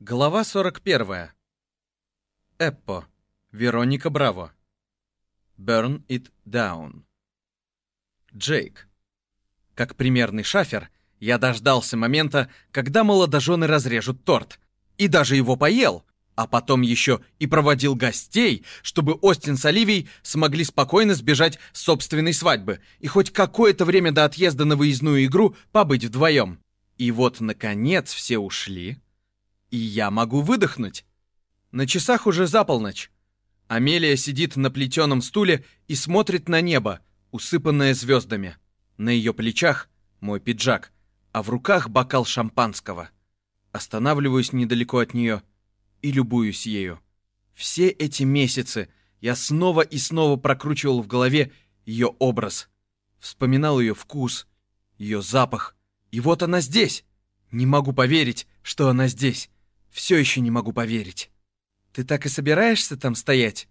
Глава 41. Эппо. Вероника Браво. Burn it down. Джейк. Как примерный шафер, я дождался момента, когда молодожены разрежут торт. И даже его поел. А потом еще и проводил гостей, чтобы Остин с Оливией смогли спокойно сбежать с собственной свадьбы и хоть какое-то время до отъезда на выездную игру побыть вдвоем. И вот, наконец, все ушли, и я могу выдохнуть. На часах уже за полночь. Амелия сидит на плетеном стуле и смотрит на небо, усыпанное звездами. На ее плечах мой пиджак, а в руках бокал шампанского. Останавливаюсь недалеко от нее и любуюсь ею. Все эти месяцы я снова и снова прокручивал в голове ее образ. Вспоминал ее вкус, ее запах. И вот она здесь. Не могу поверить, что она здесь. Все еще не могу поверить. Ты так и собираешься там стоять?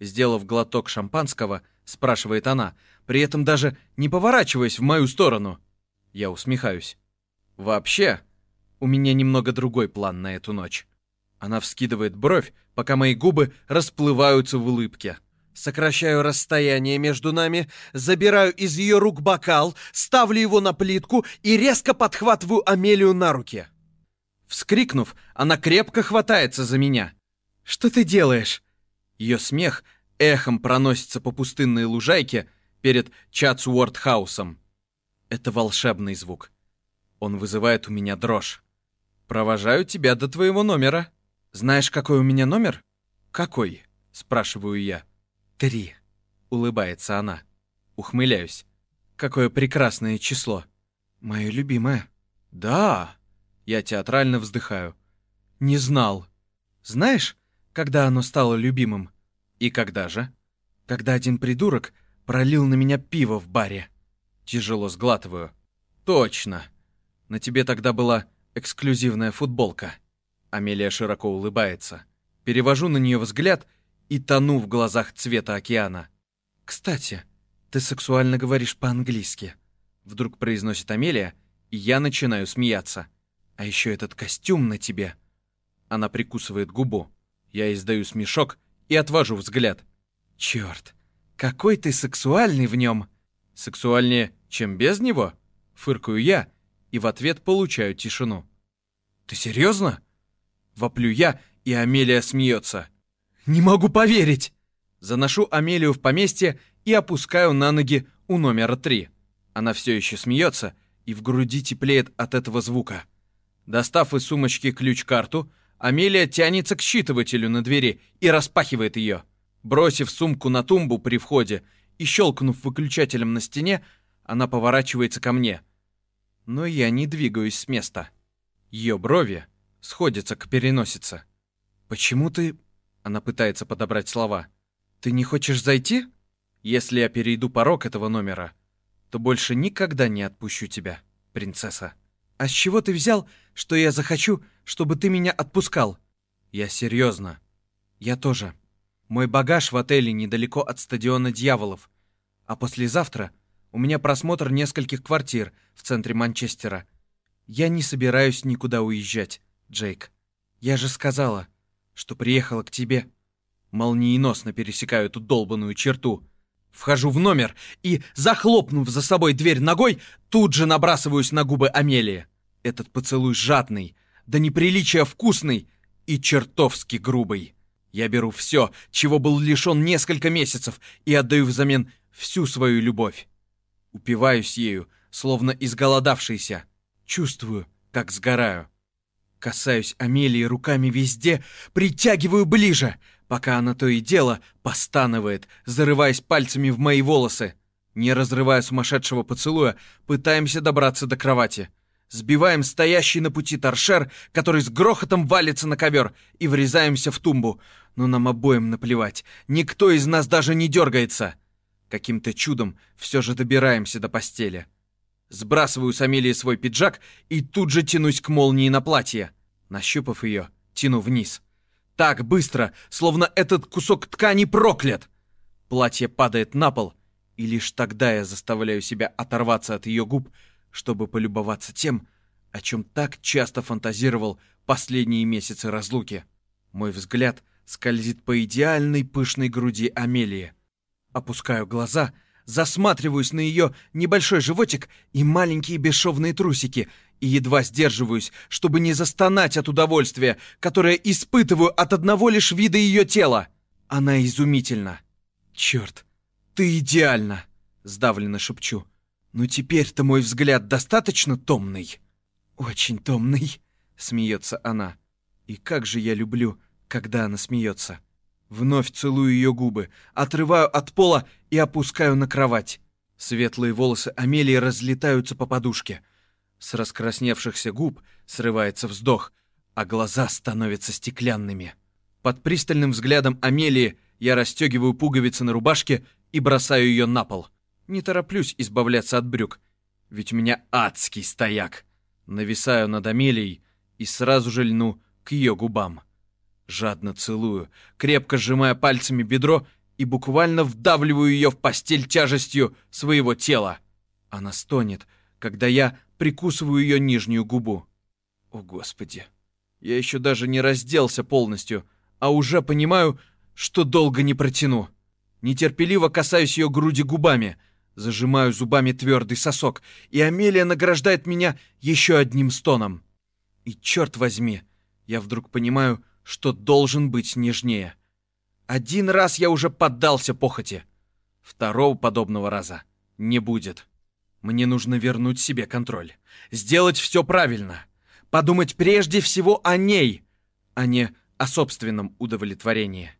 Сделав глоток шампанского, спрашивает она, при этом даже не поворачиваясь в мою сторону. Я усмехаюсь. Вообще, у меня немного другой план на эту ночь. Она вскидывает бровь, пока мои губы расплываются в улыбке. Сокращаю расстояние между нами, забираю из ее рук бокал, ставлю его на плитку и резко подхватываю Амелию на руки. Вскрикнув, она крепко хватается за меня. «Что ты делаешь?» Ее смех эхом проносится по пустынной лужайке перед Чатсуорт-хаусом. Это волшебный звук. Он вызывает у меня дрожь. «Провожаю тебя до твоего номера». «Знаешь, какой у меня номер?» «Какой?» — спрашиваю я. «Три», — улыбается она. Ухмыляюсь. «Какое прекрасное число». «Мое любимое». «Да», я театрально вздыхаю. Не знал. Знаешь, когда оно стало любимым? И когда же? Когда один придурок пролил на меня пиво в баре. Тяжело сглатываю. Точно. На тебе тогда была эксклюзивная футболка. Амелия широко улыбается. Перевожу на нее взгляд и тону в глазах цвета океана. «Кстати, ты сексуально говоришь по-английски», — вдруг произносит Амелия, и я начинаю смеяться. А еще этот костюм на тебе. Она прикусывает губу. Я издаю смешок и отвожу взгляд. Черт, какой ты сексуальный в нем. Сексуальнее, чем без него? Фыркаю я и в ответ получаю тишину. Ты серьезно? Воплю я, и Амелия смеется. Не могу поверить! Заношу Амелию в поместье и опускаю на ноги у номера три. Она все еще смеется, и в груди теплеет от этого звука. Достав из сумочки ключ-карту, Амелия тянется к считывателю на двери и распахивает ее. Бросив сумку на тумбу при входе и щелкнув выключателем на стене, она поворачивается ко мне. Но я не двигаюсь с места. Ее брови сходятся к переносице. «Почему ты...» Она пытается подобрать слова. «Ты не хочешь зайти? Если я перейду порог этого номера, то больше никогда не отпущу тебя, принцесса». «А с чего ты взял, что я захочу, чтобы ты меня отпускал?» «Я серьезно. Я тоже. Мой багаж в отеле недалеко от стадиона дьяволов. А послезавтра у меня просмотр нескольких квартир в центре Манчестера. Я не собираюсь никуда уезжать, Джейк. Я же сказала, что приехала к тебе. Молниеносно пересекаю эту долбанную черту. Вхожу в номер и, захлопнув за собой дверь ногой, тут же набрасываюсь на губы Амелии. Этот поцелуй жадный, да неприличия вкусный и чертовски грубый. Я беру все, чего был лишен несколько месяцев, и отдаю взамен всю свою любовь. Упиваюсь ею, словно изголодавшийся. Чувствую, как сгораю. Касаюсь Амелии руками везде, притягиваю ближе, пока она то и дело постанывает, зарываясь пальцами в мои волосы. Не разрывая сумасшедшего поцелуя, пытаемся добраться до кровати — Сбиваем стоящий на пути торшер, который с грохотом валится на ковер, и врезаемся в тумбу. Но нам обоим наплевать. Никто из нас даже не дергается. Каким-то чудом все же добираемся до постели. Сбрасываю с Амелии свой пиджак и тут же тянусь к молнии на платье. Нащупав ее, тяну вниз. Так быстро, словно этот кусок ткани проклят. Платье падает на пол, и лишь тогда я заставляю себя оторваться от ее губ, чтобы полюбоваться тем, о чем так часто фантазировал последние месяцы разлуки. Мой взгляд скользит по идеальной пышной груди Амелии. Опускаю глаза, засматриваюсь на ее небольшой животик и маленькие бесшовные трусики и едва сдерживаюсь, чтобы не застонать от удовольствия, которое испытываю от одного лишь вида ее тела. Она изумительна. «Черт, ты идеальна!» — сдавленно шепчу. «Ну теперь-то мой взгляд достаточно томный?» «Очень томный», — смеется она. «И как же я люблю, когда она смеется!» Вновь целую ее губы, отрываю от пола и опускаю на кровать. Светлые волосы Амелии разлетаются по подушке. С раскрасневшихся губ срывается вздох, а глаза становятся стеклянными. Под пристальным взглядом Амелии я расстегиваю пуговицы на рубашке и бросаю ее на пол. Не тороплюсь избавляться от брюк, ведь у меня адский стояк. Нависаю над Амелией и сразу же льну к ее губам. Жадно целую, крепко сжимая пальцами бедро и буквально вдавливаю ее в постель тяжестью своего тела. Она стонет, когда я прикусываю ее нижнюю губу. О, Господи! Я еще даже не разделся полностью, а уже понимаю, что долго не протяну. Нетерпеливо касаюсь ее груди губами, зажимаю зубами твердый сосок, и Амелия награждает меня еще одним стоном. И черт возьми, я вдруг понимаю, что должен быть нежнее. Один раз я уже поддался похоти. Второго подобного раза не будет. Мне нужно вернуть себе контроль. Сделать все правильно. Подумать прежде всего о ней, а не о собственном удовлетворении.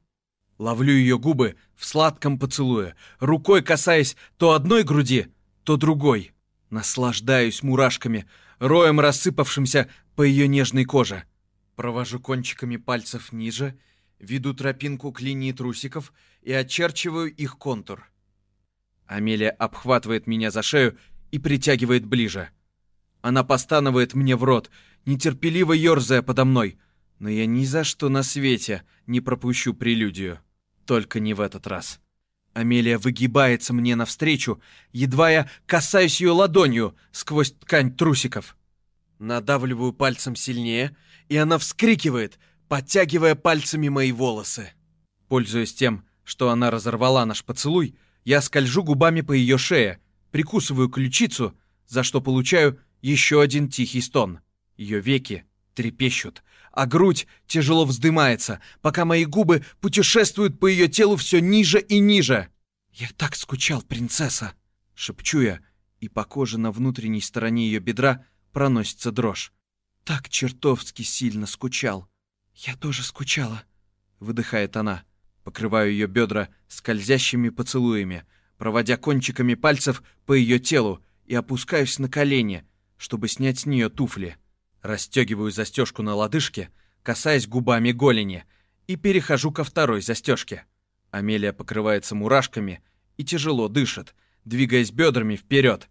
Ловлю ее губы в сладком поцелуе, рукой касаясь то одной груди, то другой. Наслаждаюсь мурашками, роем рассыпавшимся по ее нежной коже. Провожу кончиками пальцев ниже, веду тропинку к линии трусиков и очерчиваю их контур. Амелия обхватывает меня за шею и притягивает ближе. Она постанывает мне в рот, нетерпеливо ерзая подо мной, но я ни за что на свете не пропущу прелюдию. Только не в этот раз. Амелия выгибается мне навстречу, едва я касаюсь ее ладонью сквозь ткань трусиков. Надавливаю пальцем сильнее, и она вскрикивает, подтягивая пальцами мои волосы. Пользуясь тем, что она разорвала наш поцелуй, я скольжу губами по ее шее, прикусываю ключицу, за что получаю еще один тихий стон. Ее веки трепещут, а грудь тяжело вздымается, пока мои губы путешествуют по ее телу все ниже и ниже. «Я так скучал, принцесса!» — шепчу я, и по коже на внутренней стороне ее бедра проносится дрожь. Так чертовски сильно скучал. Я тоже скучала, выдыхает она. Покрываю ее бедра скользящими поцелуями, проводя кончиками пальцев по ее телу и опускаюсь на колени, чтобы снять с нее туфли. Растегиваю застежку на лодыжке, касаясь губами голени, и перехожу ко второй застежке. Амелия покрывается мурашками и тяжело дышит, двигаясь бедрами вперед,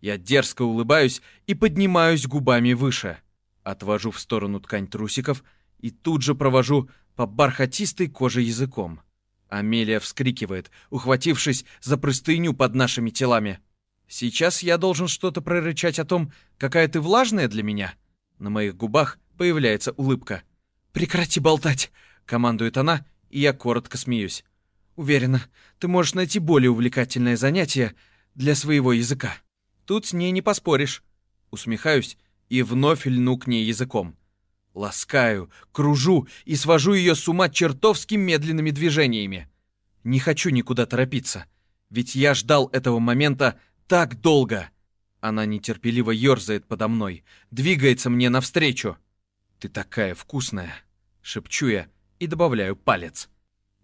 я дерзко улыбаюсь и поднимаюсь губами выше. Отвожу в сторону ткань трусиков и тут же провожу по бархатистой коже языком. Амелия вскрикивает, ухватившись за простыню под нашими телами. Сейчас я должен что-то прорычать о том, какая ты влажная для меня. На моих губах появляется улыбка. «Прекрати болтать!» — командует она, и я коротко смеюсь. «Уверена, ты можешь найти более увлекательное занятие для своего языка». Тут с ней не поспоришь. Усмехаюсь и вновь льну к ней языком. Ласкаю, кружу и свожу ее с ума чертовски медленными движениями. Не хочу никуда торопиться, ведь я ждал этого момента так долго. Она нетерпеливо ерзает подо мной, двигается мне навстречу. «Ты такая вкусная!» — шепчу я и добавляю палец.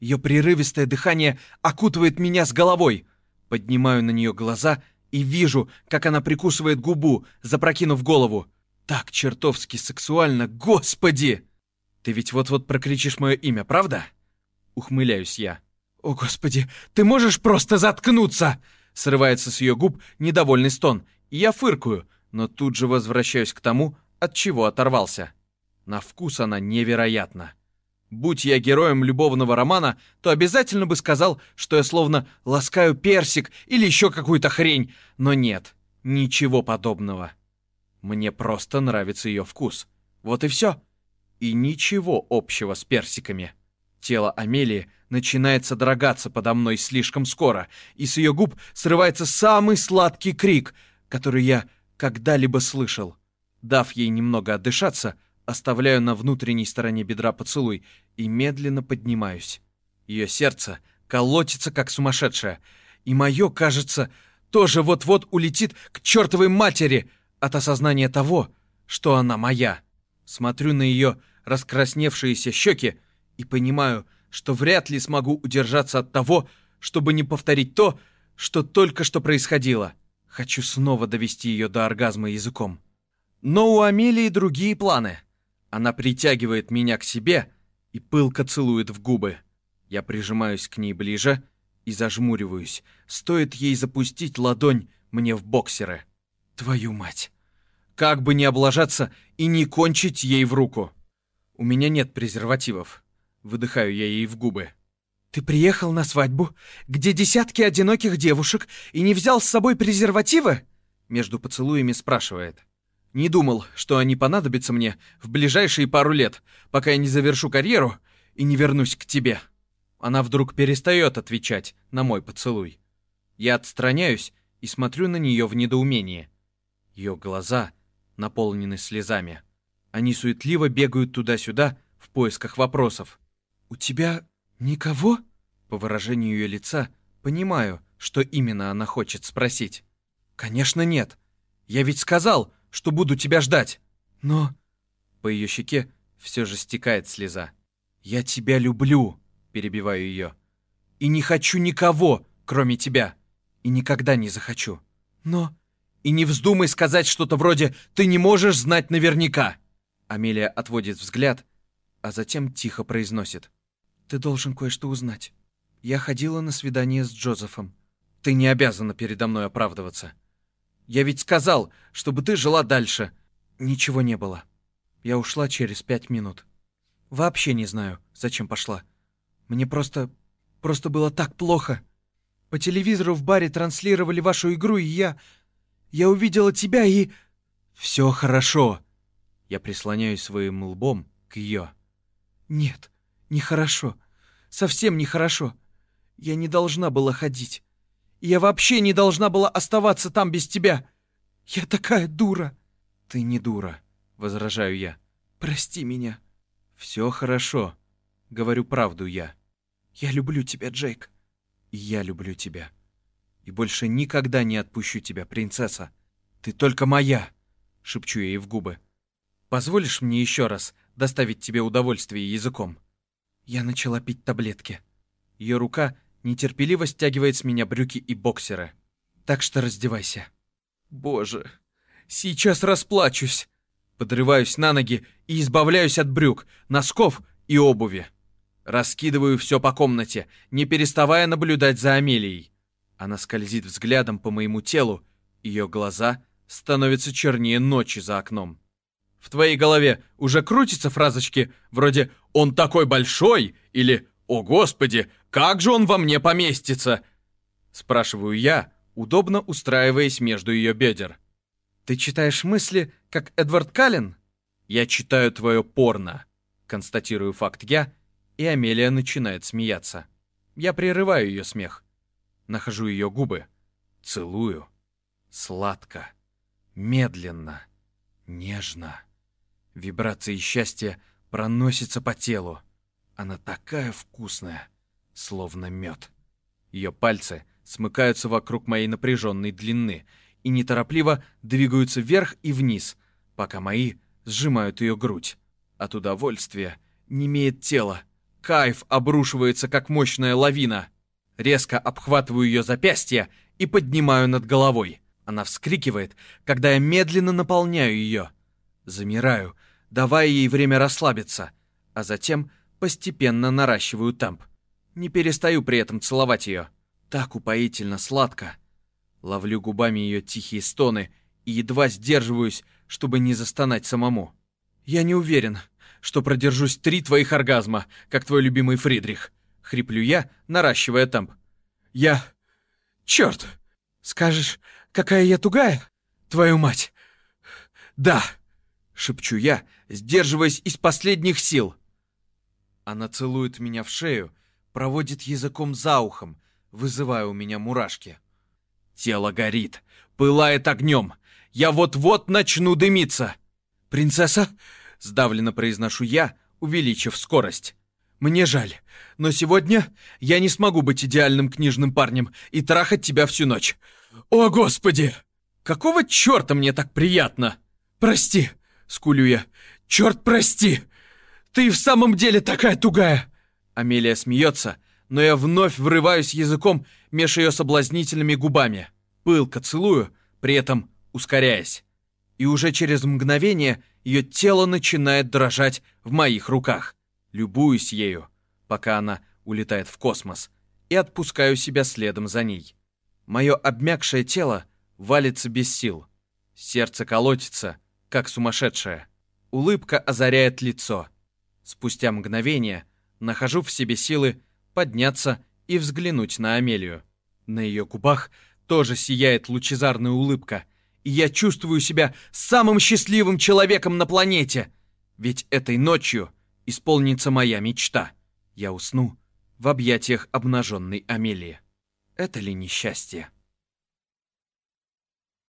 Ее прерывистое дыхание окутывает меня с головой. Поднимаю на нее глаза — и вижу, как она прикусывает губу, запрокинув голову. Так чертовски сексуально, господи! Ты ведь вот-вот прокричишь мое имя, правда? Ухмыляюсь я. О, господи, ты можешь просто заткнуться? Срывается с ее губ недовольный стон, я фыркаю, но тут же возвращаюсь к тому, от чего оторвался. На вкус она невероятна. Будь я героем любовного романа, то обязательно бы сказал, что я словно ласкаю персик или еще какую-то хрень, но нет, ничего подобного. Мне просто нравится ее вкус. Вот и все. И ничего общего с персиками. Тело Амелии начинает содрогаться подо мной слишком скоро, и с ее губ срывается самый сладкий крик, который я когда-либо слышал. Дав ей немного отдышаться, оставляю на внутренней стороне бедра поцелуй и медленно поднимаюсь. Ее сердце колотится, как сумасшедшее, и мое, кажется, тоже вот-вот улетит к чертовой матери от осознания того, что она моя. Смотрю на ее раскрасневшиеся щеки и понимаю, что вряд ли смогу удержаться от того, чтобы не повторить то, что только что происходило. Хочу снова довести ее до оргазма языком. Но у Амелии другие планы. Она притягивает меня к себе и пылко целует в губы. Я прижимаюсь к ней ближе и зажмуриваюсь. Стоит ей запустить ладонь мне в боксеры. Твою мать! Как бы не облажаться и не кончить ей в руку. У меня нет презервативов. Выдыхаю я ей в губы. «Ты приехал на свадьбу, где десятки одиноких девушек, и не взял с собой презервативы?» Между поцелуями спрашивает. «Не думал, что они понадобятся мне в ближайшие пару лет, пока я не завершу карьеру и не вернусь к тебе». Она вдруг перестает отвечать на мой поцелуй. Я отстраняюсь и смотрю на нее в недоумении. Ее глаза наполнены слезами. Они суетливо бегают туда-сюда в поисках вопросов. «У тебя никого?» По выражению ее лица понимаю, что именно она хочет спросить. «Конечно нет. Я ведь сказал, что буду тебя ждать. Но...» По ее щеке все же стекает слеза. «Я тебя люблю», — перебиваю ее. «И не хочу никого, кроме тебя. И никогда не захочу. Но...» «И не вздумай сказать что-то вроде «ты не можешь знать наверняка». Амелия отводит взгляд, а затем тихо произносит. Ты должен кое-что узнать. Я ходила на свидание с Джозефом. Ты не обязана передо мной оправдываться. Я ведь сказал, чтобы ты жила дальше. Ничего не было. Я ушла через пять минут. Вообще не знаю, зачем пошла. Мне просто... просто было так плохо. По телевизору в баре транслировали вашу игру, и я... Я увидела тебя и... Все хорошо. Я прислоняюсь своим лбом к ее. Нет, Нехорошо. Совсем нехорошо. Я не должна была ходить. Я вообще не должна была оставаться там без тебя. Я такая дура. Ты не дура, возражаю я. Прости меня. Все хорошо. Говорю правду я. Я люблю тебя, Джейк. И я люблю тебя. И больше никогда не отпущу тебя, принцесса. Ты только моя, шепчу я ей в губы. Позволишь мне еще раз доставить тебе удовольствие языком? Я начала пить таблетки. Ее рука нетерпеливо стягивает с меня брюки и боксеры. Так что раздевайся. Боже, сейчас расплачусь. Подрываюсь на ноги и избавляюсь от брюк, носков и обуви. Раскидываю все по комнате, не переставая наблюдать за Амелией. Она скользит взглядом по моему телу, ее глаза становятся чернее ночи за окном. В твоей голове уже крутятся фразочки вроде «Он такой большой» или «О, Господи, как же он во мне поместится?» Спрашиваю я, удобно устраиваясь между ее бедер. «Ты читаешь мысли, как Эдвард Каллен?» «Я читаю твое порно», — констатирую факт я, и Амелия начинает смеяться. Я прерываю ее смех. Нахожу ее губы. Целую. Сладко. Медленно. Нежно. Вибрации счастья проносятся по телу. Она такая вкусная, словно мед. Ее пальцы смыкаются вокруг моей напряженной длины и неторопливо двигаются вверх и вниз, пока мои сжимают ее грудь. От удовольствия не имеет тела. Кайф обрушивается, как мощная лавина. Резко обхватываю ее запястье и поднимаю над головой. Она вскрикивает, когда я медленно наполняю ее. Замираю, давая ей время расслабиться, а затем постепенно наращиваю темп. Не перестаю при этом целовать ее. Так упоительно сладко. Ловлю губами ее тихие стоны и едва сдерживаюсь, чтобы не застонать самому. Я не уверен, что продержусь три твоих оргазма, как твой любимый Фридрих. Хриплю я, наращивая темп. Я... Черт! Скажешь, какая я тугая? Твою мать! Да! Шепчу я, сдерживаясь из последних сил. Она целует меня в шею, проводит языком за ухом, вызывая у меня мурашки. Тело горит, пылает огнем. Я вот-вот начну дымиться. «Принцесса?» — сдавленно произношу я, увеличив скорость. «Мне жаль, но сегодня я не смогу быть идеальным книжным парнем и трахать тебя всю ночь. О, Господи! Какого черта мне так приятно? Прости!» — скулю я. «Черт, прости! Ты в самом деле такая тугая!» Амелия смеется, но я вновь врываюсь языком меж ее соблазнительными губами. Пылко целую, при этом ускоряясь. И уже через мгновение ее тело начинает дрожать в моих руках. Любуюсь ею, пока она улетает в космос, и отпускаю себя следом за ней. Мое обмякшее тело валится без сил. Сердце колотится, как сумасшедшее. Улыбка озаряет лицо. Спустя мгновение нахожу в себе силы подняться и взглянуть на Амелию. На ее губах тоже сияет лучезарная улыбка — и я чувствую себя самым счастливым человеком на планете. Ведь этой ночью исполнится моя мечта. Я усну в объятиях обнаженной Амелии. Это ли несчастье?